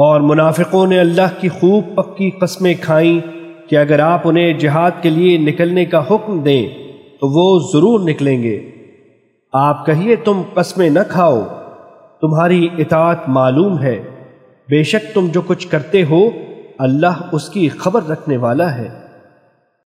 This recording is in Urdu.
اور منافقوں نے اللہ کی خوب پکی قسمیں کھائیں کہ اگر آپ انہیں جہاد کے لیے نکلنے کا حکم دیں تو وہ ضرور نکلیں گے۔ آپ کہیے تم قسمیں نہ کھاؤ، تمہاری اطاعت معلوم ہے۔ بے شک تم جو کچھ کرتے ہو، اللہ اس کی خبر رکھنے والا ہے۔